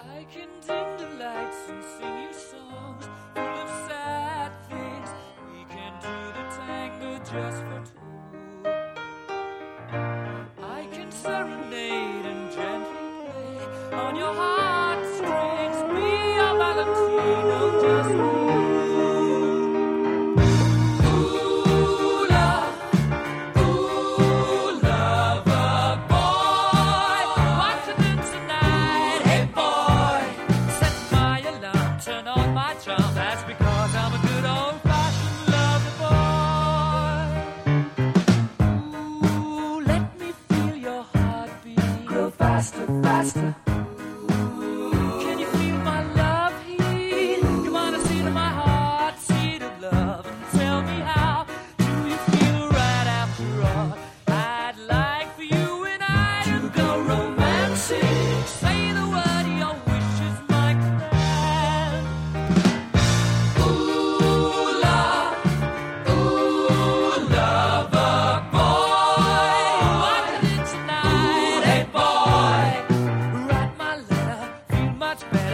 I can dim the lights and sing you songs full of sad things. We can do the tango just for. two. faster, faster.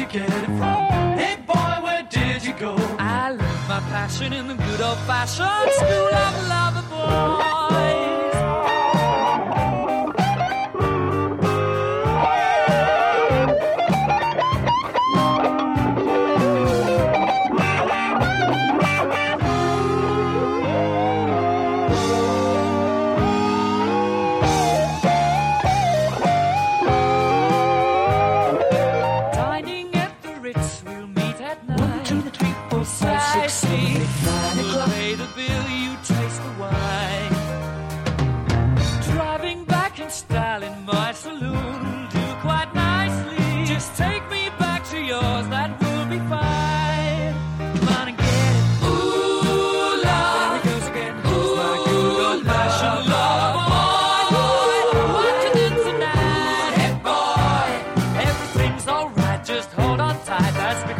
you get it from? Hey boy, where did you go? I learned my passion in the good old fashioned school of love, boy. at night. One, two, three, four, five, six, seven, eight, nine o'clock. Pay the bill, you taste the wine. Driving back in style in my saloon, do quite nicely. Just take me back to yours, that will be fine. Come on and get it. Ooh, love. Again. Ooh, love. Just hold on tight, that's because